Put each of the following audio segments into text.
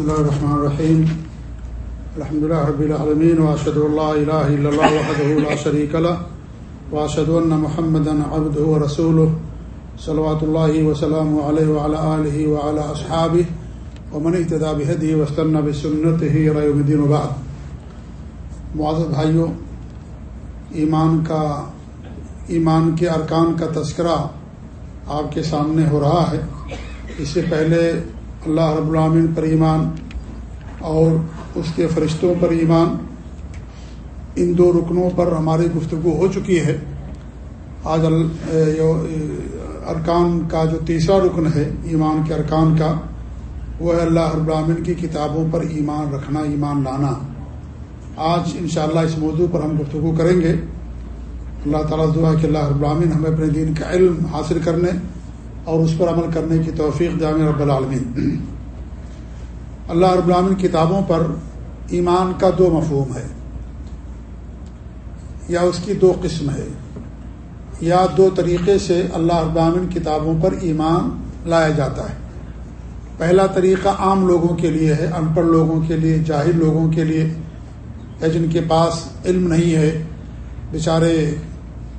بسم الله الرحمن الرحيم الحمد لله رب العالمين وأشهد أن لا إله إلا الله وحده لا شريك له وأشهد أن محمدا عبده ورسوله صلوات الله وسلامه عليه وعلى آله وعلى أصحابه ومن اهتدى بهديه واستنى بسنته إلى يوم الدين وبعد معزز بھائیوں ایمان کا ایمان کے ارکان کا تذکرہ آپ کے سامنے ہو رہا ہے۔ اس سے پہلے اللہ رب العامن پر ایمان اور اس کے فرشتوں پر ایمان۔ ان دو رکنوں پر ہماری گفتگو ہو چکی ہے۔ آج ارکان کا جو تیسرا رکن ہے، ایمان کے ارکان کا، وہ ہے اللہ رب العامن کی کتابوں پر ایمان رکھنا، ایمان لانا۔ آج انشاءاللہ اس موضوع پر ہم گفتگو کریں گے۔ اللہ تعالیٰ دعا کہ اللہ رب العامن ہمیں اپنے دین کا علم حاصل کرنے اور اس پر عمل کرنے کی توفیق جامع رب العالمین۔ اللہ رب العالمین کتابوں پر ایمان کا دو مفہوم ہے۔ یا اس کی دو قسم ہے۔ یا دو طریقے سے اللہ رب العالمین کتابوں پر ایمان لایا جاتا ہے۔ پہلا طریقہ عام لوگوں کے لیے ہے، ان پڑھ لوگوں کے لیے، جاہل لوگوں کے لیے یا جن کے پاس علم نہیں ہے۔ بیچارے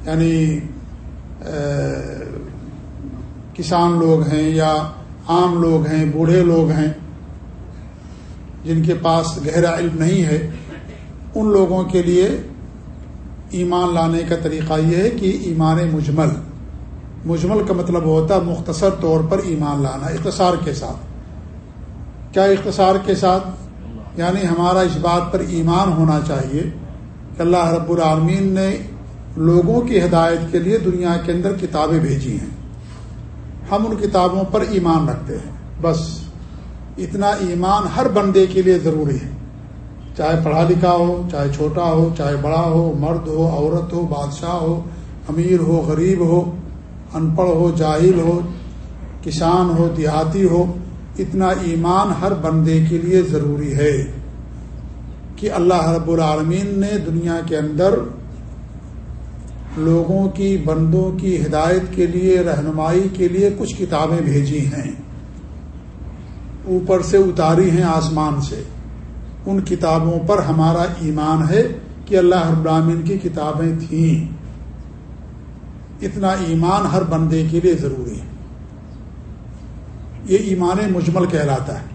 یعنی کسان لوگ ہیں یا عام لوگ ہیں، بوڑھے لوگ ہیں، جن کے پاس گہرا علم نہیں ہے، ان لوگوں کے لیے ایمان لانے کا طریقہ یہ ہے کہ ایمان مجمل مجمل کا مطلب ہوتا ہے مختصر طور پر ایمان لانا، اختصار کے ساتھ۔ کیا اختصار کے ساتھ؟ یعنی ہمارا اس بات پر ایمان ہونا چاہیے کہ اللہ رب العالمین نے لوگوں کی ہدایت کے لیے دنیا کے اندر کتابیں بھیجی ہیں۔ ہم ان کتابوں پر ایمان رکھتے ہیں۔ بس، اتنا ایمان ہر بندے کے لیے ضروری ہے۔ چاہے پڑھا لکھا ہو، چاہے چھوٹا ہو، چاہے بڑا ہو، مرد ہو، عورت ہو، بادشاہ ہو، امیر ہو، غریب ہو، ان پڑھ ہو، جاہل ہو، کسان ہو، دیہاتی ہو، اتنا ایمان ہر بندے کے لیے ضروری ہے کہ اللہ رب العالمین نے دنیا کے اندر لوگوں کی بندوں کی ہدایت کے لیے، رہنمائی کے لیے کچھ کتابیں بھیجی ہیں۔ اوپر سے اتاری ہیں آسمان سے۔ ان کتابوں پر ہمارا ایمان ہے کہ اللہ ابراہین کی کتابیں تھیں۔ اتنا ایمان ہر بندے کے لیے ضروری ہے۔ یہ ایمان مجمل کہلاتا ہے۔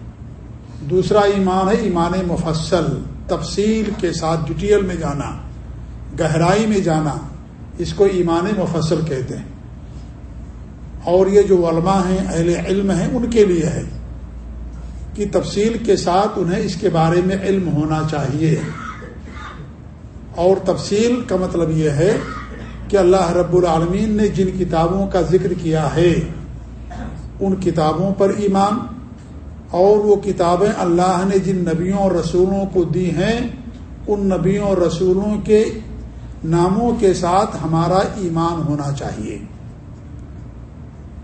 دوسرا ایمان ہے ایمان مفصل، تفصیل کے ساتھ ڈیٹیل میں جانا، گہرائی میں جانا۔ اس کو ایمان مفصل کہتے ہیں۔ اور یہ جو علماء ہیں، اہل علم ہیں، ان کے لیے ہے کہ تفصیل کے ساتھ انہیں اس کے بارے میں علم ہونا چاہیے۔ اور تفصیل کا مطلب یہ ہے کہ اللہ رب العالمین نے جن کتابوں کا ذکر کیا ہے، ان کتابوں پر ایمان، اور وہ کتابیں اللہ نے جن نبیوں اور رسولوں کو دی ہیں، ان نبیوں اور رسولوں کے ناموں کے ساتھ ہمارا ایمان ہونا چاہیے۔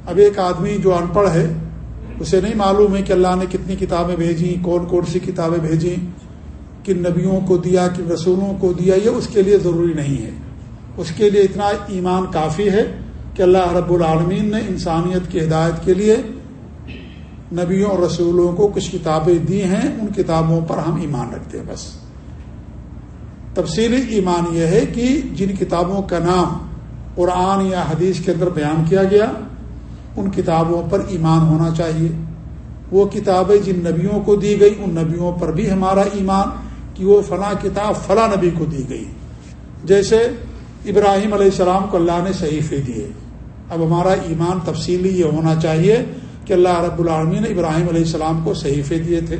اب ایک آدمی جو ان پڑھ ہے، اسے نہیں معلوم ہے کہ اللہ نے کتنی کتابیں بھیجی کون کون سی کتابیں بھیجی کن نبیوں کو دیا، کن رسولوں کو دیا، یہ اس کے لیے ضروری نہیں ہے۔ اس کے لیے اتنا ایمان کافی ہے کہ اللہ رب العالمین نے انسانیت کی ہدایت کے لیے نبیوں اور رسولوں کو کچھ کتابیں دی ہیں، ان کتابوں پر ہم ایمان رکھتے ہیں، بس۔ تفصیلی ایمان یہ ہے کہ جن کتابوں کا نام قرآن یا حدیث کے اندر بیان کیا گیا، ان کتابوں پر ایمان ہونا چاہیے۔ وہ کتابیں جن نبیوں کو دی گئی، ان نبیوں پر بھی ہمارا ایمان کہ وہ فلاں کتاب فلاں نبی کو دی گئی۔ جیسے ابراہیم علیہ السلام کو اللہ نے صحیفے دیے۔ اب ہمارا ایمان تفصیلی یہ ہونا چاہیے کہ اللہ رب العالمین نے ابراہیم علیہ السلام کو صحیفے دیے تھے۔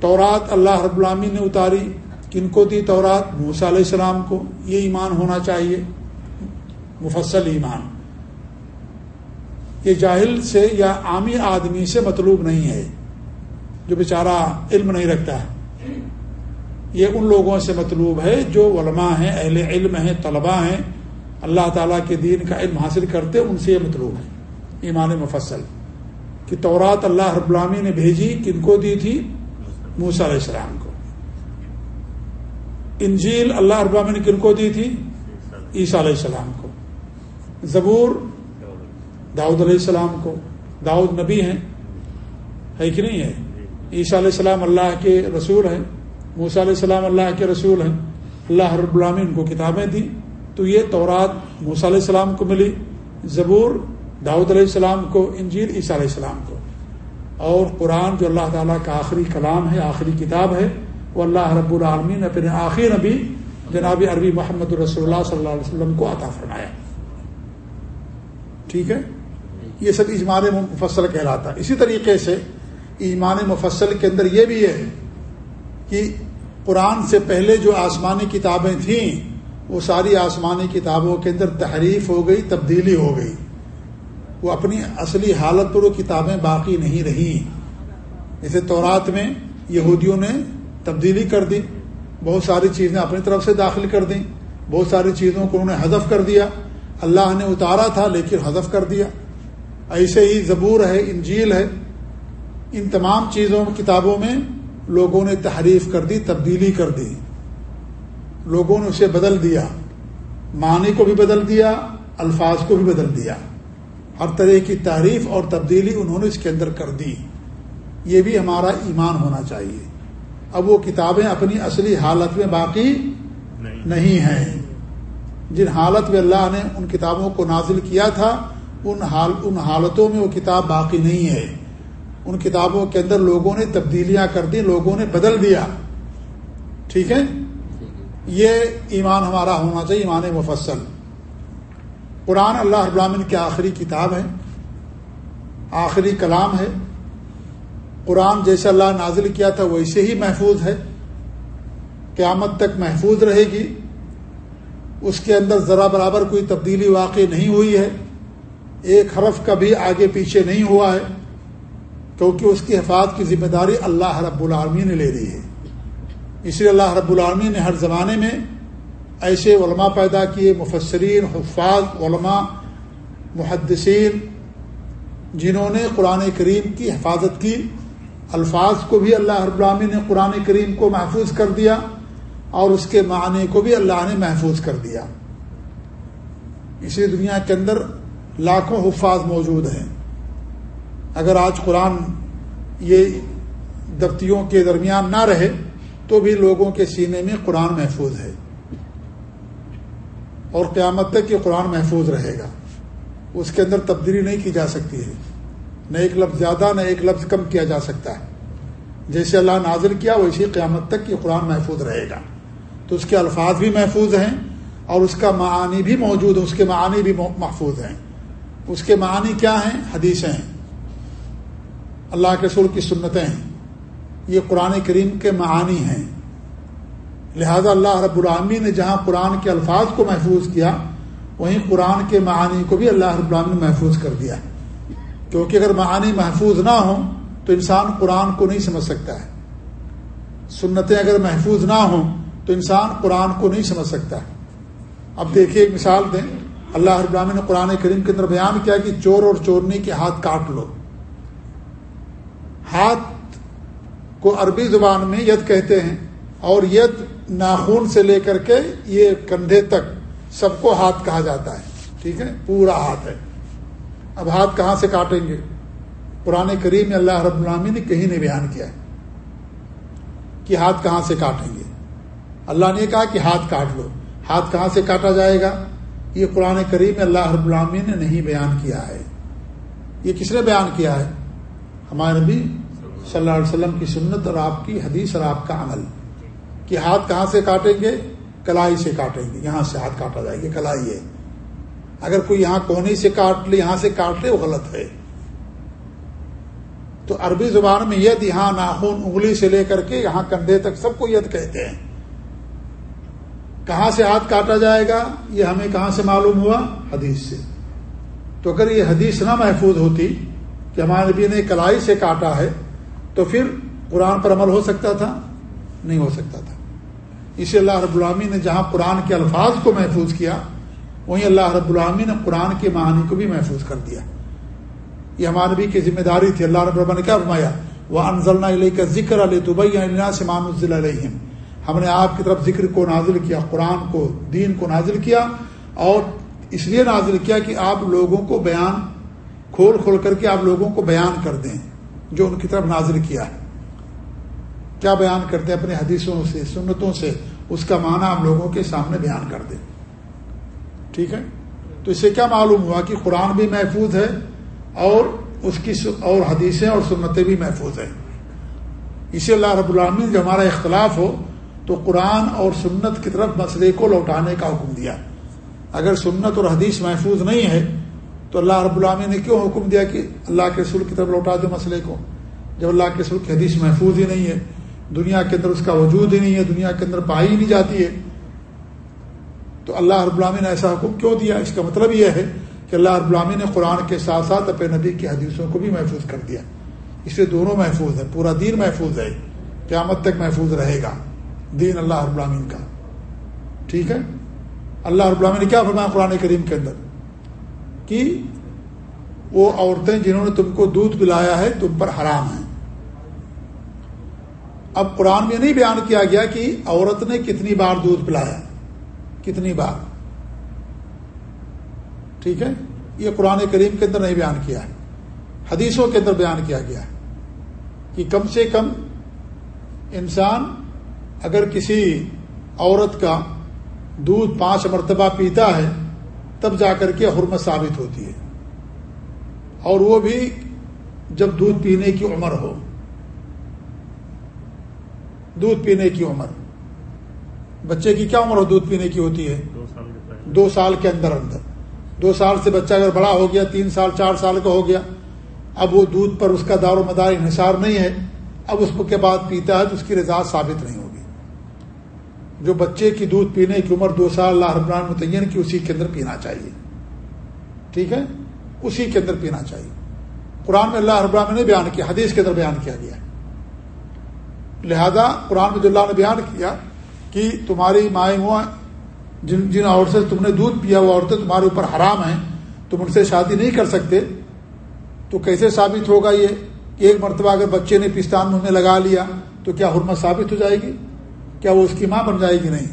تورات اللہ رب العالمین نے اتاری۔ کن کو دی تورات؟ موسا علیہ السلام کو۔ یہ ایمان ہونا چاہیے۔ مفصل ایمان۔ یہ جاہل سے یا عامی آدمی سے مطلوب نہیں ہے۔ جو بیچارہ علم نہیں رکھتا۔ ہے یہ ان لوگوں سے مطلوب ہے جو علماء ہیں، اہل علم ہیں، طلباء ہیں۔ اللہ تعالیٰ کے دین کا علم حاصل کرتے ان سے یہ مطلوب ہے۔ ایمان مفصل۔ کہ تورات اللہ رب العامی نے بھیجی، کن کو دی تھی؟ موسا علیہ السلام کو۔ انجیل اللہ ابام نے کن کو دی تھی؟ عیسیٰ علیہ السلام کو۔ زبور داؤد علیہ السلام کو۔ داؤد نبی ہیں۔ ہے کہ نہیں ہے؟ عیسیٰ علیہ السلام اللہ کے رسول ہیں۔ موسیٰ علیہ السلام اللہ کے رسول ہیں۔ اللہ رب العالمین ان کو کتابیں دیں تو یہ تورات موسیٰ علیہ السلام کو ملی، زبور داود علیہ السلام کو، انجیل عیسیٰ علیہ السلام کو۔ اور قرآن جو اللہ تعالیٰ کا آخری کلام ہے، آخری کتاب ہے وہ اللہ رب العالمین اپنے آخر نبی جناب عربی محمد رسول اللہ صلی اللہ علیہ وسلم کو عطا فرمایا۔ ٹھیک ہے؟ یہ سب اجمان مفصل کہلاتا ہے۔ اسی طریقے سے ایمان مفصل کے اندر یہ بھی ہے کہ قرآن سے پہلے جو آسمانی کتابیں تھیں، وہ ساری آسمانی کتابوں کے اندر تحریف ہو گئی، تبدیلی ہو گئی۔ وہ اپنی اصلی حالت پر وہ کتابیں باقی نہیں رہیں۔ جیسے تورات میں یہودیوں نے تبدیلی کر دی، بہت ساری چیزیں اپنی طرف سے داخل کر دیں بہت ساری چیزوں کو انہوں نے حذف کر دیا۔ اللہ نے اتارا تھا لیکن حذف کر دیا۔ ایسے ہی زبور ہے، انجیل ہے۔ ان تمام چیزوں، کتابوں میں لوگوں نے تحریف کر دی، تبدیلی کر دی۔ لوگوں نے اسے بدل دیا۔ معنی کو بھی بدل دیا، الفاظ کو بھی بدل دیا۔ ہر طرح کی تعریف اور تبدیلی انہوں نے اس کے اندر کر دی۔ یہ بھی ہمارا ایمان ہونا چاہیے۔ اب وہ کتابیں اپنی اصلی حالت میں باقی نہیں۔ ہیں۔ جن حالت میں اللہ نے ان کتابوں کو نازل کیا تھا ان حال ان حالتوں میں وہ کتاب باقی نہیں ہے۔ ان کتابوں کے اندر لوگوں نے تبدیلیاں کر دی لوگوں نے بدل دیا۔ ٹھیک ہے؟ یہ ایمان ہمارا ہونا چاہیے ایمان مفصل۔ قرآن اللہ ابرامن کی آخری کتاب ہے آخری کلام ہے۔ قرآن جیسے اللہ نازل کیا تھا ویسے ہی محفوظ ہے۔ قیامت تک محفوظ رہے گی۔ اس کے اندر ذرا برابر کوئی تبدیلی واقع نہیں ہوئی ہے۔ ایک حرف کا بھی آگے پیچھے نہیں ہوا ہے۔ کیونکہ اس کی حفاظت کی ذمہ داری اللہ رب العالمین نے لے رہی ہے۔ اس لیے اللہ رب العالمین نے ہر زمانے میں ایسے علماء پیدا کیے، مفسرین، حفاظ، علماء، محدثین، جنہوں نے قرآن کریم کی حفاظت کی۔ الفاظ کو بھی اللہ رب العالمین نے قرآن کریم کو محفوظ کر دیا اور اس کے معنی کو بھی اللہ نے محفوظ کر دیا۔ اسی دنیا کے اندر لاکھوں حفاظ موجود ہیں۔ اگر آج قرآن یہ دفتیوں کے درمیان نہ رہے تو بھی لوگوں کے سینے میں قرآن محفوظ ہے۔ اور قیامت تک یہ قرآن محفوظ رہے گا۔ اس کے اندر تبدیلی نہیں کی جا سکتی ہے۔ نہ ایک لفظ زیادہ، نہ ایک لفظ کم کیا جا سکتا ہے۔ جیسے اللہ نازل کیا ویسے قیامت تک یہ قرآن محفوظ رہے گا۔ تو اس کے الفاظ بھی محفوظ ہیں اور اس کا معانی بھی موجود ہے اس کے معانی بھی محفوظ ہیں۔ اس کے معانی کیا ہیں؟ حدیثیں ہیں۔ اللہ کے سر کی سنتیں ہیں۔ یہ قرآن کریم کے معانی ہیں۔ لہذا اللہ رب العامی نے جہاں قرآن کے الفاظ کو محفوظ کیا، وہیں قرآن کے معانی کو بھی اللہ رب العامی نے محفوظ کر دیا۔ ہے کیونکہ اگر معانی محفوظ نہ ہوں تو انسان قرآن کو نہیں سمجھ سکتا ہے۔ سنتیں اگر محفوظ نہ ہوں تو انسان قرآن کو نہیں سمجھ سکتا ہے۔ اب دیکھیے ایک مثال دیں۔ اللہ رب نے قرآن کریم کے اندر بیان کیا کہ چور اور چورنی کے ہاتھ کاٹ لو۔ ہاتھ کو عربی زبان میں ید کہتے ہیں اور ید ناخون سے لے کر کے یہ کندھے تک سب کو ہاتھ کہا جاتا ہے۔ ٹھیک ہے؟ پورا ہاتھ ہے۔ اب ہاتھ کہاں سے کاٹیں گے؟ پرانے کریم میں اللہ رب العامی نے کہیں نہیں بیان کیا ہے کہ ہاتھ کہاں سے کاٹیں گے۔ اللہ نے کہا کہ ہاتھ کاٹ لو۔ ہاتھ کہاں سے کاٹا جائے گا؟ یہ قرآن کریم میں اللہ رب العامی نے نہیں بیان کیا ہے۔ یہ کس نے بیان کیا ہے؟ ہمارے نبی صلی اللہ علیہ وسلم کی سنت اور آپ کی حدیث اور آپ کا عمل۔ کہ ہاتھ کہاں سے کاٹیں گے؟ کلائی سے کاٹیں گے۔ یہاں سے ہاتھ کاٹا جائے گا۔ کلائی ہے۔ اگر کوئی یہاں کونی سے کاٹ لے، یہاں سے کاٹ لے، وہ غلط ہے۔ تو عربی زبان میں ید یہاں ناخون انگلی سے لے کر کے یہاں کندھے تک سب کو ید کہتے ہیں۔ کہاں سے ہاتھ کاٹا جائے گا؟ یہ ہمیں کہاں سے معلوم ہوا؟ حدیث سے۔ تو اگر یہ حدیث نہ محفوظ ہوتی کہ ہمارے نبی نے کلائی سے کاٹا ہے، تو پھر قرآن پر عمل ہو سکتا تھا؟ نہیں ہو سکتا تھا۔ اسی اللہ رب العامی نے جہاں قرآن کے الفاظ کو محفوظ کیا وہیں اللہ رب العامی نے قرآن کے معنی کو بھی محفوظ کر دیا۔ یہ ہمارے نبی کی ذمہ داری تھی۔ اللہ رب العبا نے کیا فرمایا؟ وہ انضل علیہ کا ذکر علیہ طبی سمان علیہم ہم نے آپ کی طرف ذکر کو نازل کیا، قرآن کو، دین کو نازل کیا اور اس لیے نازل کیا کہ آپ لوگوں کو بیان، کھول کھول کر کے آپ لوگوں کو بیان کر دیں، جو ان کی طرف نازل کیا ہے۔ کیا بیان کرتے ہیں؟ اپنے حدیثوں سے، سنتوں سے، اس کا معنی ہم لوگوں کے سامنے بیان کر دیں۔ ٹھیک ہے؟ تو اس سے کیا معلوم ہوا کہ قرآن بھی محفوظ ہے اور اس کی اور حدیثیں اور سنتیں بھی محفوظ ہیں۔ اسی اللہ رب العالمین جو ہمارا اختلاف ہو تو قرآن اور سنت کی طرف مسئلے کو لوٹانے کا حکم دیا۔ اگر سنت اور حدیث محفوظ نہیں ہے تو اللہ رب العالمین نے کیوں حکم دیا کہ اللہ کے رسول کی طرف لوٹا دے مسئلے کو؟ جب اللہ کے رسول کی حدیث محفوظ ہی نہیں ہے، دنیا کے اندر اس کا وجود ہی نہیں ہے، دنیا کے اندر پائی ہی نہیں جاتی ہے۔ تو اللہ رب العالمین نے ایسا حکم کیوں دیا؟ اس کا مطلب یہ ہے کہ اللہ رب العالمین نے قرآن کے ساتھ ساتھ اپنے نبی کی حدیثوں کو بھی محفوظ کر دیا۔ اس سے دونوں محفوظ ہے پورا دین محفوظ ہے۔ قیامت تک محفوظ رہے گا۔ دین اللہ رب العالمین کا۔ ٹھیک ہے؟ اللہ رب العالمین نے کیا فرمایا قرآن کریم کے اندر؟ کہ وہ عورتیں جنہوں نے تم کو دودھ پلایا ہے، تم پر حرام ہیں اب قرآن میں نہیں بیان کیا گیا کہ عورت نے کتنی بار دودھ پلایا کتنی بار؟ ٹھیک ہے؟ یہ قرآن کریم کے اندر نہیں بیان کیا ہے۔ حدیثوں کے اندر بیان کیا گیا ہے کہ کم سے کم انسان اگر کسی عورت کا دودھ پانچ مرتبہ پیتا ہے، تب جا کر کے حرمت ثابت ہوتی ہے۔ اور وہ بھی جب دودھ پینے کی عمر ہو۔ دودھ پینے کی عمر۔ بچے کی کیا عمر دودھ پینے کی ہوتی ہے؟ دو سال کے اندر۔ اندر دو سال سے بچہ اگر بڑا ہو گیا تین سال چار سال کا ہو گیا اب وہ دودھ پر اس کا دار و مدار انحصار نہیں ہے اب اس کے بعد پیتا ہے تو اس کی رضا ثابت نہیں ہوگی۔ جو بچے کی دودھ پینے کی عمر دو سال اللہ ربران متعین کی اسی کے اندر پینا چاہیے۔ ٹھیک ہے؟ اسی کے اندر پینا چاہیے۔ قرآن میں اللہ ربران نے بیان کیا حدیث کے اندر بیان کیا گیا۔ لہذا قرآن میں اللہ نے بیان کیا کہ تمہاری مائیں ہوا جن جن عورت سے تم نے دودھ پیا وہ عورتیں تمہارے اوپر حرام ہیں، تم ان سے شادی نہیں کر سکتے۔ تو کیسے ثابت ہوگا یہ کہ ایک مرتبہ اگر بچے نے پستان منہ میں لگا لیا تو کیا حرمت ثابت ہو جائے گی؟ کیا وہ اس کی ماں بن جائے گی نہیں؟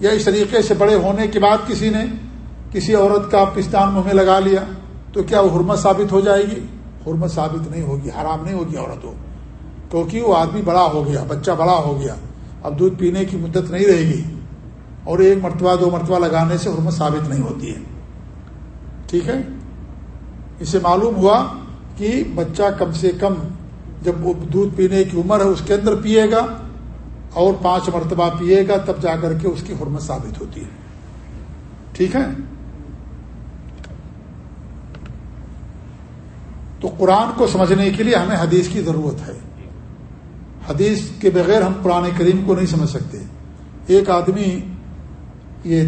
یا اس طریقے سے بڑے ہونے کے بعد کسی نے کسی عورت کا پستان منہ میں لگا لیا تو کیا وہ حرمت ثابت ہو جائے گی؟ حرمت ثابت نہیں ہوگی، حرام نہیں ہوگی عورت ہو کیونکہ وہ آدمی بڑا ہو گیا، بچہ بڑا ہو گیا۔ اب دودھ پینے کی مدت نہیں رہے گی اور ایک مرتبہ دو مرتبہ لگانے سے حرمت ثابت نہیں ہوتی ہے۔ ٹھیک ہے؟ اسے معلوم ہوا کہ بچہ کم سے کم جب وہ دودھ پینے کی عمر ہے، اس کے اندر پیے گا اور پانچ مرتبہ پیے گا، تب جا کر کے اس کی حرمت ثابت ہوتی ہے۔ ٹھیک ہے؟ تو قرآن کو سمجھنے کے لیے ہمیں حدیث کی ضرورت ہے۔ حدیث کے بغیر ہم قرآن کریم کو نہیں سمجھ سکتے۔ ایک آدمی یہ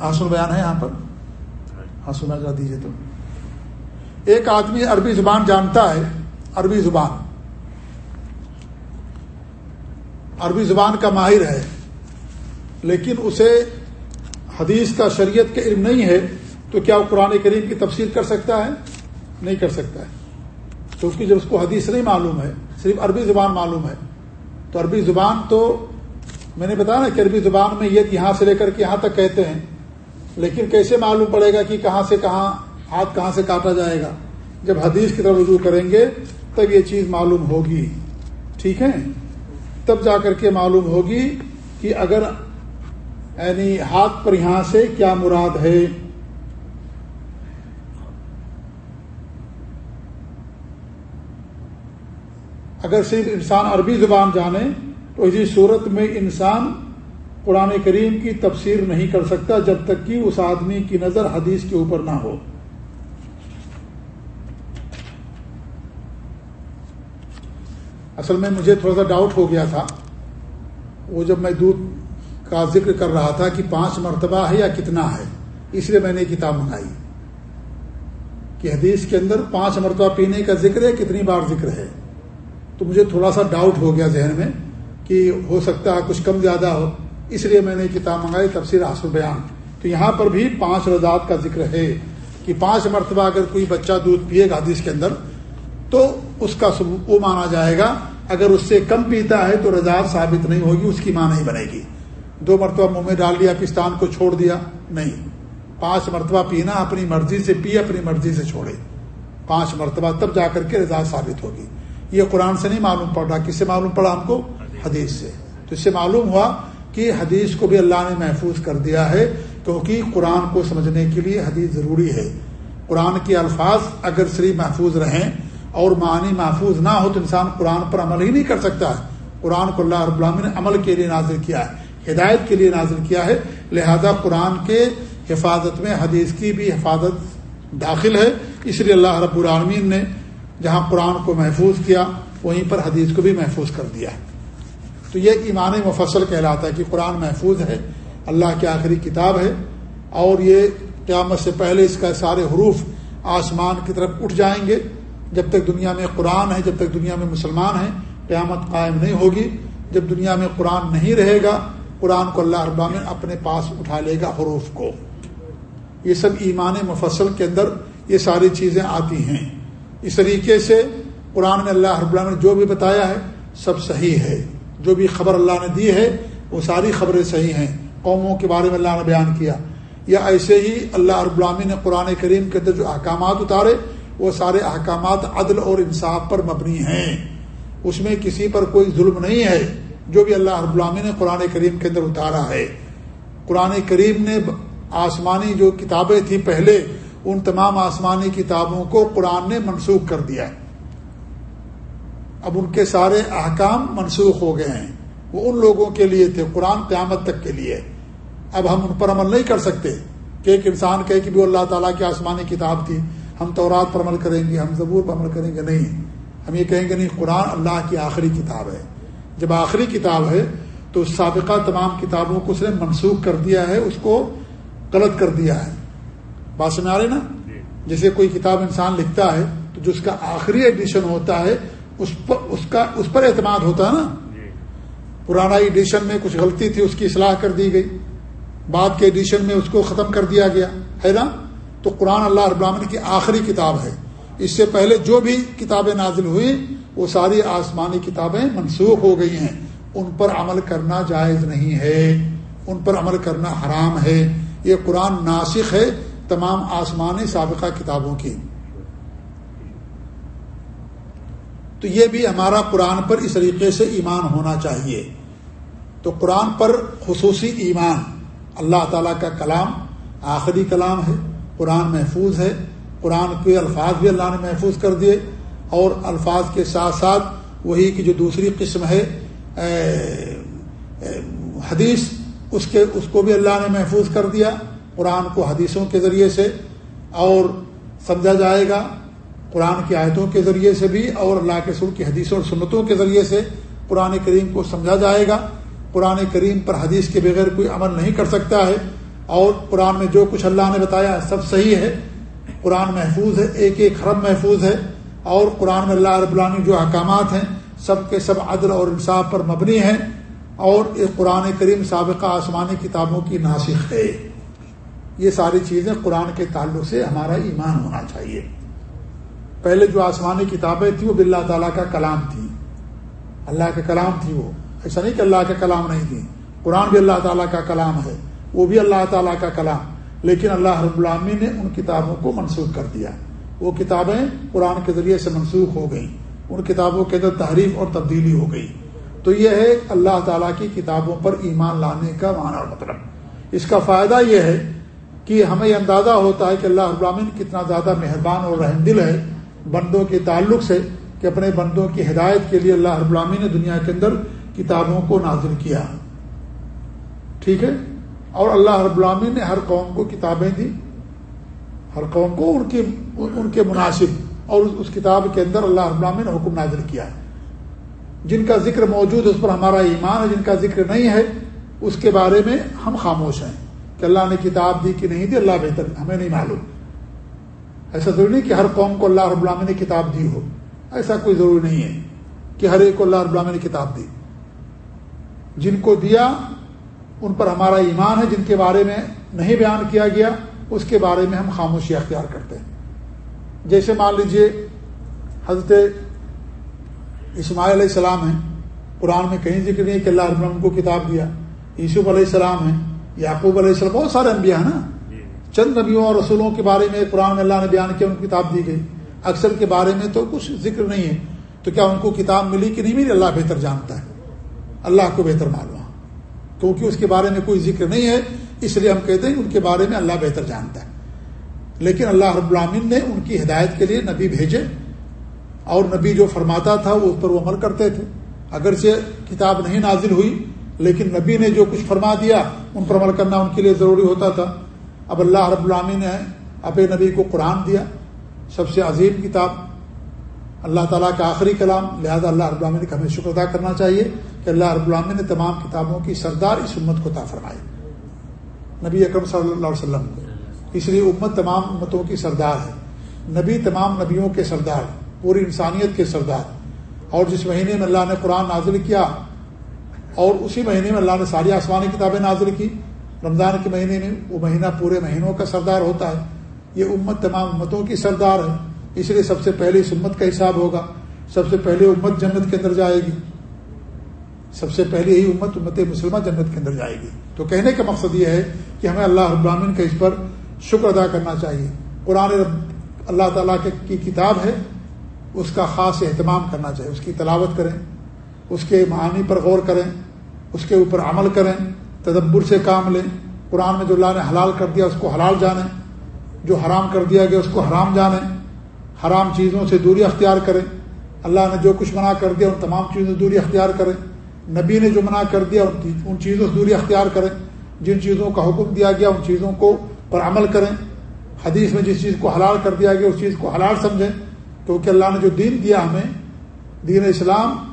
آسن بیان ہے یہاں پر۔ ہاں سنا جا دیجیے تو۔ ایک آدمی عربی زبان جانتا ہے، عربی زبان۔ عربی زبان کا ماہر ہے، لیکن اسے حدیث کا شریعت کا علم نہیں ہے، تو کیا وہ قرآن کریم کی تفسیر کر سکتا ہے؟ نہیں کر سکتا ہے۔ تو اس کی جب اس کو حدیث نہیں معلوم ہے، صرف عربی زبان معلوم ہے۔ تو عربی زبان تو میں نے بتایا نا کہ عربی زبان میں یہ یہاں سے لے کر کے یہاں تک کہتے ہیں، لیکن کیسے معلوم پڑے گا کہ کہاں سے کہاں ہاتھ کہاں سے کاٹا جائے گا؟ جب حدیث کی طرف رجوع کریں گے تب یہ چیز معلوم ہوگی۔ ٹھیک ہے؟ تب جا کر کے معلوم ہوگی کہ اگر یعنی ہاتھ پر یہاں سے کیا مراد ہے۔ اگر صرف انسان عربی زبان جانے تو اسی صورت میں انسان قرآن کریم کی تفسیر نہیں کر سکتا جب تک کہ اس آدمی کی نظر حدیث کے اوپر نہ ہو۔ اصل میں مجھے تھوڑا سا ڈاؤٹ ہو گیا تھا۔ وہ جب میں دودھ کا ذکر کر رہا تھا کہ پانچ مرتبہ ہے یا کتنا ہے، اس لیے میں نے کتاب منگائی۔ کہ حدیث کے اندر پانچ مرتبہ پینے کا ذکر ہے، کتنی بار ذکر ہے۔ تو مجھے تھوڑا سا ڈاؤٹ ہو گیا ذہن میں کہ ہو سکتا ہے کچھ کم زیادہ ہو۔ اس لیے میں نے کتاب منگائی تفصیل حاصل بیان۔ تو یہاں پر بھی پانچ رضاعت کا ذکر ہے کہ پانچ مرتبہ اگر کوئی بچہ دودھ پیے گا حدیث کے اندر، تو اس کا وہ مانا جائے گا، اگر اس سے کم پیتا ہے تو رضاعت ثابت نہیں ہوگی، اس کی ماں نہیں بنے گی۔ دو مرتبہ منہ میں ڈال دیا پستان کو چھوڑ دیا، نہیں۔ پانچ مرتبہ پینا، اپنی مرضی سے پی، اپنی مرضی سے چھوڑے۔ پانچ مرتبہ تب جا کر کے رضاعت ثابت ہوگی۔ یہ قرآن سے نہیں معلوم پڑ رہا، کس سے معلوم پڑا؟ ہم کو حدیث سے۔ تو اس سے معلوم ہوا کہ حدیث کو بھی اللہ نے محفوظ کر دیا ہے، کیونکہ قرآن کو سمجھنے کے لیے حدیث ضروری ہے۔ قرآن کے الفاظ اگر صرف محفوظ رہیں اور معنی محفوظ نہ ہو تو انسان قرآن پر عمل ہی نہیں کر سکتا ہے۔ قرآن کو اللہ رب العالمین نے عمل کے لیے نازل کیا ہے، ہدایت کے لیے نازل کیا ہے۔ لہذا قرآن کے حفاظت میں حدیث کی بھی حفاظت داخل ہے۔ اس لیے اللہ رب العالمین نے جہاں قرآن کو محفوظ کیا، وہیں پر حدیث کو بھی محفوظ کر دیا ہے۔ تو یہ ایمان مفصل کہلاتا ہے کہ قرآن محفوظ ہے، اللہ کی آخری کتاب ہے، اور یہ قیامت سے پہلے اس کا سارے حروف آسمان کی طرف اٹھ جائیں گے۔ جب تک دنیا میں قرآن ہے، جب تک دنیا میں مسلمان ہیں، قیامت قائم نہیں ہوگی۔ جب دنیا میں قرآن نہیں رہے گا، قرآن کو اللہ ابامن اپنے پاس اٹھا لے گا حروف کو۔ یہ سب ایمان مفصل کے اندر یہ ساری چیزیں آتی ہیں۔ اس طریقے سے قرآن میں اللہ رب نے جو بھی بتایا ہے، سب صحیح ہے۔ جو بھی خبر اللہ نے دی ہے، وہ ساری خبریں صحیح ہیں۔ قوموں کے بارے میں اللہ نے بیان کیا۔ یا ایسے ہی اللہ رب العامی نے قرآن کریم کے اندر جو احکامات اتارے، وہ سارے احکامات عدل اور انصاف پر مبنی ہیں۔ اس میں کسی پر کوئی ظلم نہیں ہے، جو بھی اللہ رب العامی نے قرآن کریم کے اندر اتارا ہے۔ قرآن کریم نے آسمانی جو کتابیں تھیں پہلے ان تمام آسمانی کتابوں کو قرآن نے منسوخ کر دیا ہے۔ اب ان کے سارے احکام منسوخ ہو گئے ہیں۔ وہ ان لوگوں کے لیے تھے، قرآن قیامت تک کے لیے۔ اب ہم ان پر عمل نہیں کر سکتے کہ ایک انسان کہے کہ بھی اللہ تعالیٰ کی آسمانی کتاب تھی، ہم تورات پر عمل کریں گے، ہم ضبور پر عمل کریں گے؟ نہیں۔ ہم یہ کہیں گے نہیں، قرآن اللہ کی آخری کتاب ہے۔ جب آخری کتاب ہے تو سابقہ تمام کتابوں کو اس نے منسوخ کر دیا ہے، اس کو غلط کر دیا ہے۔ بات سمجھ آ رہے نا؟ جی۔ جیسے کوئی کتاب انسان لکھتا ہے تو جو اس کا آخری ایڈیشن ہوتا ہے اس پر اس کا اس پر اعتماد ہوتا ہے نا؟ جی۔ پرانا ایڈیشن میں کچھ غلطی تھی اس کی اصلاح کر دی گئی۔ بعد کے ایڈیشن میں اس کو ختم کر دیا گیا۔ ہے نا؟ تو قرآن اللہ ابراہن کی آخری کتاب ہے۔ اس سے پہلے جو بھی کتابیں نازل ہوئی وہ ساری آسمانی کتابیں منسوخ ہو گئی ہیں۔ ان پر عمل کرنا جائز نہیں ہے۔ ان پر عمل کرنا حرام ہے۔ یہ قرآن ناسخ ہے۔ تمام آسمانی سابقہ کتابوں کی۔ تو یہ بھی ہمارا قرآن پر اس طریقے سے ایمان ہونا چاہیے۔ تو قرآن پر خصوصی ایمان، اللہ تعالیٰ کا کلام آخری کلام ہے، قرآن محفوظ ہے۔ قرآن کے الفاظ بھی اللہ نے محفوظ کر دیے، اور الفاظ کے ساتھ ساتھ وہی کی جو دوسری قسم ہے حدیث، اس کے، اس کو بھی اللہ نے محفوظ کر دیا۔ قرآن کو حدیثوں کے ذریعے سے اور سمجھا جائے گا، قرآن کی آیتوں کے ذریعے سے بھی اور اللہ کے سر کی حدیثوں اور سنتوں کے ذریعے سے قرآن کریم کو سمجھا جائے گا۔ قرآن کریم پر حدیث کے بغیر کوئی عمل نہیں کر سکتا ہے۔ اور قرآن میں جو کچھ اللہ نے بتایا سب صحیح ہے۔ قرآن محفوظ ہے، ایک ایک حرم محفوظ ہے۔ اور قرآن میں اللہ رب العالمین جو احکامات ہیں، سب کے سب عدل اور انصاف پر مبنی ہیں۔ اور ایک قرآن کریم سابقہ آسمانی کتابوں کی ناسخ ہے۔ یہ ساری چیزیں قرآن کے تعلق سے ہمارا ایمان ہونا چاہیے۔ پہلے جو آسمانی کتابیں تھیں وہ بلّہ تعالیٰ کا کلام تھی اللہ کا کلام تھی وہ۔ ایسا نہیں کہ اللہ کا کلام نہیں تھی۔ قرآن بھی اللہ تعالیٰ کا کلام ہے۔ وہ بھی اللہ تعالیٰ کا کلام۔ لیکن اللہ رب العامی نے ان کتابوں کو منسوخ کر دیا۔ وہ کتابیں قرآن کے ذریعے سے منسوخ ہو گئیں۔ ان کتابوں کے اندر تحریف اور تبدیلی ہو گئی۔ تو یہ ہے اللہ تعالیٰ کی کتابوں پر ایمان لانے کا معنی اور مطلب۔ اس کا فائدہ یہ ہے کہ ہمیں یہ اندازہ ہوتا ہے کہ اللہ ابراہین کتنا زیادہ مہربان اور رحم دل ہے بندوں کے تعلق سے کہ اپنے بندوں کی ہدایت کے لیے اللہ ابرامی نے دنیا کے اندر کتابوں کو نازل کیا۔ ٹھیک ہے؟ اور اللہ رب العالمین نے ہر قوم کو کتابیں دی، ہر قوم کو ان کی ان کے مناسب اور اس کتاب کے اندر اللہ رب العالمین نے حکم نازل کیا۔ جن کا ذکر موجود ہے، اس پر ہمارا ایمان ہے، جن کا ذکر نہیں ہے، اس کے بارے میں ہم خاموش ہیں۔ کہ اللہ نے کتاب دی کہ نہیں دی، اللہ بہتر ہمیں نہیں معلوم۔ ایسا ضروری نہیں کہ ہر قوم کو اللہ رب العالمین نے کتاب دی ہو۔ ایسا کوئی ضروری نہیں ہے کہ ہر ایک کو اللہ رب العالمین نے کتاب دی۔ جن کو دیا، ان پر ہمارا ایمان ہے، جن کے بارے میں نہیں بیان کیا گیا، اس کے بارے میں ہم خاموشی اختیار کرتے ہیں۔ جیسے مان لیجیے، حضرت اسماعیل علیہ السلام ہیں۔ قرآن میں کہیں ذکر نہیں کہ اللہ رب کو کتاب دیا۔ یوسف علیہ السلام ہیں۔ یعقوب علیہ السلام، بہت سارے انبیاء ہیں نا؟ چند نبیوں اور رسولوں کے بارے میں قرآن میں اللہ نے بیان کیا، ان کو کتاب دی گئی۔ اکثر کے بارے میں تو کچھ ذکر نہیں ہے۔ تو کیا ان کو کتاب ملی کہ نہیں ملی؟ اللہ بہتر جانتا ہے۔ اللہ کو بہتر معلوم کیونکہ اس کے بارے میں کوئی ذکر نہیں ہے، اس لیے ہم کہتے ہیں ان کے بارے میں اللہ بہتر جانتا ہے۔ لیکن اللہ رب العامن نے ان کی ہدایت کے لیے نبی بھیجے۔ اور نبی جو فرماتا تھا، وہ اس پر وہ عمل کرتے تھے۔ اگر سے کتاب نہیں نازل ہوئی لیکن نبی نے جو کچھ فرما دیا، ان پر عمل کرنا ان کے لیے ضروری ہوتا تھا۔ اب اللہ رب العامن نے اب نبی کو قرآن دیا، سب سے عظیم کتاب۔ اللہ تعالیٰ کا آخری کلام۔ لہذا اللہ رب العامن کا ہمیں شکر ادا کرنا چاہیے کہ اللہ رب العامن نے تمام کتابوں کی سردار اس امت کو تا فرمائی۔ نبی اکرم صلی اللہ علیہ وسلم کو۔ اس لیے امت تمام امتوں کی سردار ہے۔ نبی تمام نبیوں کے سردار، پوری انسانیت کے سردار۔ اور جس مہینے میں اللہ نے قرآن نازل کیا اور اسی مہینے میں اللہ نے ساری آسمانی کتابیں نازل کی۔ رمضان کے مہینے میں وہ مہینہ پورے مہینوں کا سردار ہوتا ہے۔ یہ امت تمام امتوں کی سردار ہے۔ اس لیے سب سے پہلے اس امت کا حساب ہوگا۔ سب سے پہلے امت جنت کے اندر جائے گی۔ سب سے پہلے یہی امت امت مسلمہ جنت کے اندر جائے گی۔ تو کہنے کا مقصد یہ ہے کہ ہمیں اللہ ابراہین کا اس پر شکر ادا کرنا چاہیے۔ قرآن اللہ تعالیٰ کی کتاب ہے، اس کا خاص اہتمام کرنا چاہیے، اس کی تلاوت کریں۔ اس کے معانی پر غور کریں، اس کے اوپر عمل کریں، تدبر سے کام لیں۔ قرآن میں جو اللہ نے حلال کر دیا، اس کو حلال جانیں۔ جو حرام کر دیا گیا، اس کو حرام جانیں۔ حرام چیزوں سے دوری اختیار کریں۔ اللہ نے جو کچھ منع کر دیا، ان تمام چیزوں سے دوری اختیار کریں۔ نبی نے جو منع کر دیا ان چیزوں سے دوری اختیار کریں۔ جن چیزوں کا حکم دیا گیا، ان چیزوں کو پر عمل کریں۔ حدیث میں جس چیز کو حلال کر دیا گیا، اس چیز کو حلال سمجھیں۔ کیونکہ اللہ نے جو دین دیا ہمیں، دین اسلام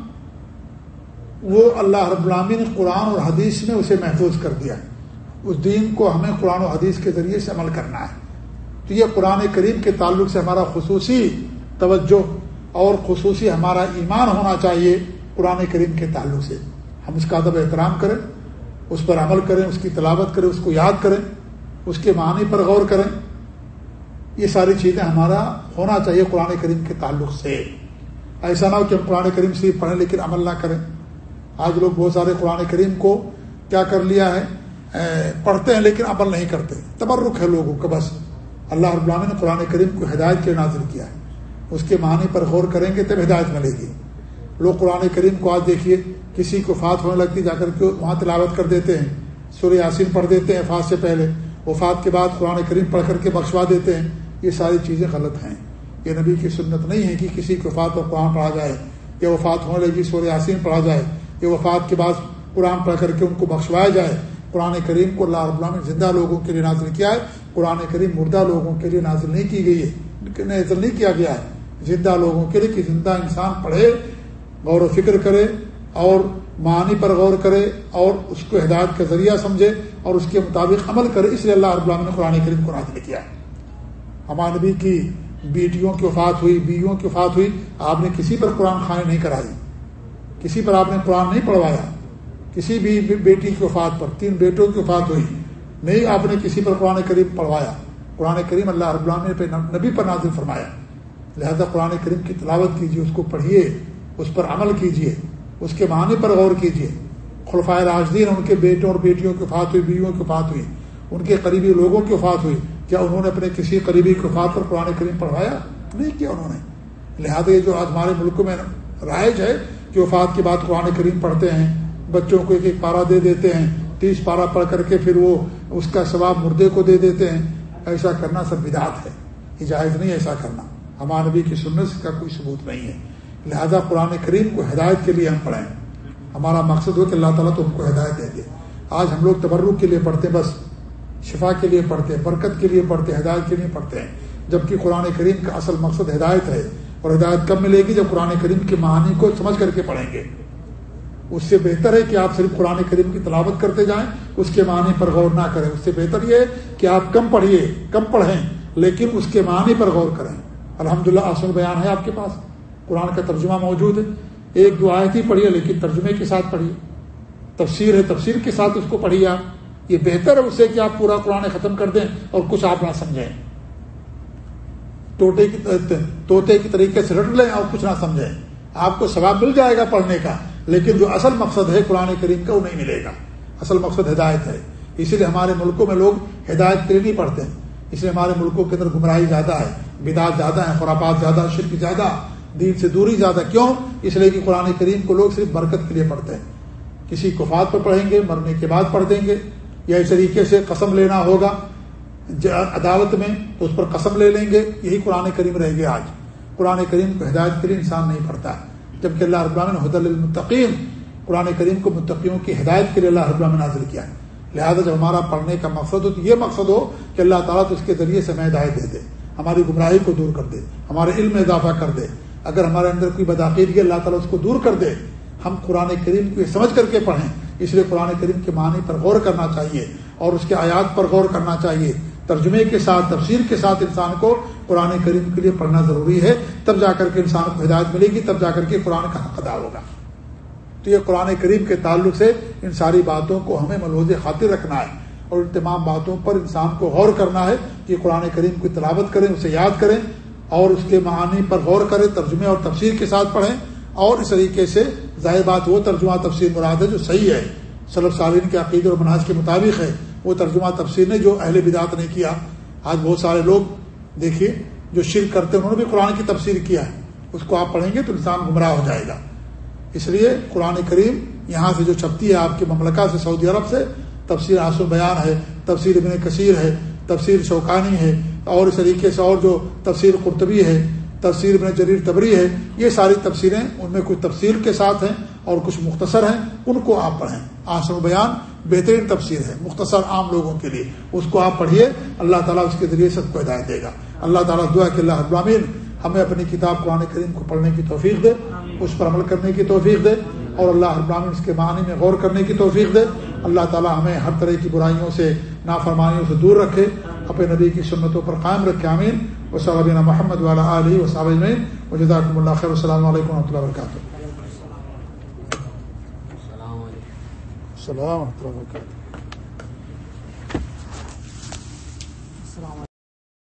وہ اللہ رب العامی قرآن اور حدیث میں اسے محفوظ کر دیا اس دین کو ہمیں قرآن و حدیث کے ذریعے سے عمل کرنا ہے۔ تو یہ قرآن کریم کے تعلق سے ہمارا خصوصی توجہ اور خصوصی ہمارا ایمان ہونا چاہیے قرآن کریم کے تعلق سے۔ ہم اس کا ادب احترام کریں، اس پر عمل کریں، اس کی تلاوت کریں، اس کو یاد کریں، اس کے معنی پر غور کریں۔ یہ ساری چیزیں ہمارا ہونا چاہیے قرآن کریم کے تعلق سے۔ ایسا نہ ہو کہ ہم قرآن کریم سے پڑھیں لیکن عمل نہ کریں۔ آج لوگ بہت سارے قرآن کریم کو کیا کر لیا ہے پڑھتے ہیں لیکن عمل نہیں کرتے۔ تبرک ہے لوگوں کا بس۔ اللہ رب العالمین نے قرآن کریم کو ہدایت کے نازل کیا ہے۔ اس کے معنی پر غور کریں گے تب ہدایت ملے گی۔ لوگ قرآن کریم کو آج دیکھیے، کسی کو فات ہونے لگتی، جا کر کے وہاں تلاوت کر دیتے ہیں۔ سورہ یاسین پڑھ دیتے ہیں فات سے پہلے۔ وفات کے بعد قرآن کریم پڑھ کر کے بخشوا دیتے ہیں۔ یہ ساری چیزیں غلط ہیں۔ یہ نبی کی سنت نہیں ہے کہ کسی کو وفات پر قرآن پڑھا جائے۔ یا وفات ہونے لگی، سورہ یاسین پڑھا جائے۔ یا وفات کے بعد قرآن پڑھ کر کے ان کو بخشوایا جائے۔ قرآن کریم کو اللہ رب نے زندہ لوگوں کے لیے نازل کیا ہے۔ قرآن کریم مردہ لوگوں کے لیے نازل نہیں کی گئی ہے نازل نہیں کیا گیا ہے۔ زندہ لوگوں کے لیے کہ زندہ انسان پڑھے، غور و فکر کرے اور معنی پر غور کرے اور اس کو ہدایت کا ذریعہ سمجھے اور اس کے مطابق عمل کرے، اس لیے اللہ رب العالمین نے قرآن کریم کو نازل کیا ہے۔ ہمارے نبی کی بیٹیوں کی وفات ہوئی، بیویوں کی وفات ہوئی، آپ نے کسی پر قرآن خانے نہیں کرائی کسی پر آپ نے قرآن نہیں پڑھوایا، کسی بھی بیٹی کی وفات پر، تین بیٹوں کی وفات ہوئی، نہیں آپ نے کسی پر قرآن کریم پڑھوایا۔ قرآن کریم اللہ رب العالمین پہ نبی پر نازل فرمایا۔ لہذا قرآن کریم کی تلاوت کیجیے اس کو پڑھیے اس پر عمل کیجیے اس کے معنی پر غور کیجیے خلفائے راجدین ان کے بیٹوں اور بیٹیوں کی وفات ہوئی، بیویوں کی وفات ہوئی، ان کے قریبی لوگوں کی وفات ہوئی۔ کیا انہوں نے اپنے کسی قریبی کی وفات پر قرآن کریم پڑھوایا؟ نہیں کیا انہوں نے۔ لہٰذا یہ جو آج ہمارے ملک میں رائج ہے کہ وفات کے بعد قرآن کریم پڑھتے ہیں، بچوں کو ایک ایک پارا دے دیتے ہیں، تیس پارا پڑھ کر کے پھر وہ اس کا ثواب مردے کو دے دیتے ہیں۔ ایسا کرنا سب بدعت ہے۔ اجازت نہیں ایسا کرنا۔ ہمارے نبی کی سنت کا کوئی ثبوت نہیں ہے۔ لہذا قرآن کریم کو ہدایت کے لیے ہم پڑھیں۔ ہمارا مقصد ہو کہ اللہ تعالیٰ تو ہم کو ہدایت دے دے۔ آج ہم لوگ تبرک کے لیے پڑھتے ہیں، بس شفا کے لیے پڑھتے ہیں، برکت کے لیے پڑھتے ہیں، ہدایت کے لیے پڑھتے ہیں۔ جبکہ قرآن کریم کا اصل مقصد ہدایت ہے۔ اور ہدایت کب ملے گی؟ جب قرآن کریم کی معنی کو سمجھ کر کے پڑھیں گے۔ اس سے بہتر ہے کہ آپ صرف قرآن کریم کی تلاوت کرتے جائیں، اس کے معنی پر غور نہ کریں۔ اس سے بہتر یہ ہے کہ آپ کم پڑھیے، کم پڑھیں، لیکن اس کے معنی پر غور کریں۔ الحمد للہ اصل بیان ہے آپ کے پاس۔ قرآن کا ترجمہ موجود ہے۔ ایک دو آیت ہی پڑھیے، لیکن ترجمے کے ساتھ پڑھیے۔ تفسیر ہے، تفسیر کے ساتھ اس کو پڑھیے آپ۔ یہ بہتر ہے اسے کہ آپ پورا قرآن ختم کر دیں اور کچھ آپ نہ سمجھیں۔ توتے کی طوطے کی طریقے سے رٹ لیں اور کچھ نہ سمجھیں۔ آپ کو ثواب مل جائے گا پڑھنے کا، لیکن جو اصل مقصد ہے قرآن کریم کا وہ نہیں ملے گا۔ اصل مقصد ہدایت ہے۔ اسی لیے ہمارے ملکوں میں لوگ ہدایت کے لیے نہیں پڑھتے۔ اس لیے ہمارے ملکوں کے اندر گمراہی زیادہ ہے، بدعت زیادہ ہے خرابات زیادہ، شرک زیادہ، دین سے دوری زیادہ۔ کیوں؟ اس لیے کہ قرآن کریم کو لوگ صرف برکت کے لیے پڑھتے ہیں۔ کسی کفات پر پڑھیں گے، مرنے کے بعد پڑھ دیں گے، یا اس طریقے سے قسم لینا ہوگا۔ عدالت میں تو اس پر قسم لے لیں گے، یہی قرآن کریم رہے گی آج۔ قرآن کریم کو ہدایت کے لیے انسان نہیں پڑھتا ہے۔ جبکہ اللہ رب نے حد المطقین قرآن کریم کو متقیوں کی ہدایت کے لیے اللہ رب نے حاضر کیا ہے۔ لہٰذا جب ہمارا پڑھنے کا مقصد ہو تو یہ مقصد ہو کہ اللہ تعالیٰ تو اس کے ذریعے سے ہمیں ہدایت دے دے، ہماری گمراہی کو دور کر دے، ہمارے علم میں اضافہ کر دے۔ اگر ہمارے اندر کوئی بدعقیدگی اللہ تعالیٰ اس کو دور کر دے۔ ہم قرآن کریم کو سمجھ کر کے پڑھیں۔ اس لیے قرآن کریم کے معنی پر غور کرنا چاہیے اور اس کے آیات پر غور کرنا چاہیے۔ ترجمے کے ساتھ، تفسیر کے ساتھ انسان کو قرآن کریم کے لیے پڑھنا ضروری ہے۔ تب جا کر کے انسان کو ہدایت ملے گی، تب جا کر کے قرآن کا حق ادا ہوگا۔ تو یہ قرآن کریم کے تعلق سے ان ساری باتوں کو ہمیں ملوز خاطر رکھنا ہے اور ان تمام باتوں پر انسان کو غور کرنا ہے کہ قرآن کریم کی تلاوت کریں، اسے یاد کریں اور اس کے معانی پر غور کریں، ترجمے اور تفسیر کے ساتھ پڑھیں۔ اور اس طریقے سے ظاہر بات وہ ترجمہ تفسیر مراد ہے جو صحیح ہے۔ صلب صالین کے عقید اور مناظ کے مطابق ہے۔ وہ ترجمہ تفسیر نے جو اہل بدعت نے کیا۔ آج بہت سارے لوگ دیکھیے جو شرک کرتے ہیں، انہوں نے بھی قرآن کی تفسیر کیا ہے۔ اس کو آپ پڑھیں گے تو انسان گمراہ ہو جائے گا۔ اس لیے قرآن کریم یہاں سے جو چھپتی ہے آپ کے مملکہ سے، سعودی عرب سے، تفسیر آسو بیان ہے، تفسیر ابن کثیر ہے، تفسیر شوقانی ہے، اور اس طریقے سے اور جو تفسیر قرطبی ہے، تفسیر ابن جریر تبری ہے، یہ ساری تفسیریں ان میں کچھ تفصیل کے ساتھ ہیں اور کچھ مختصر ہیں، ان کو آپ پڑھیں۔ آسم بیان بہترین تفسیر ہے مختصر عام لوگوں کے لیے۔ اس کو آپ پڑھیے اللہ تعالیٰ اس کے ذریعے سب کو ہدایت دے گا۔ اللہ تعالیٰ دعا کہ اللہ ابرامین ہمیں اپنی کتاب قرآن کریم کو پڑھنے کی توفیق دے اس پر عمل کرنے کی توفیق دے اور اللہ ابراہین اس کے معنی میں غور کرنے کی توفیق دے۔ اللہ تعالیٰ ہمیں ہر طرح کی برائیوں سے نافرمانیوں سے دور رکھے اپنے نبی کی سنتوں پر قائم رکھے۔ امین و محمد والا علیہ و صابین و جزاکم اللہ خیر۔ السلام علیکم و رحمۃ اللہ وبرکاتہ۔ السلام ورحمۃ اللہ وبرکاتہ۔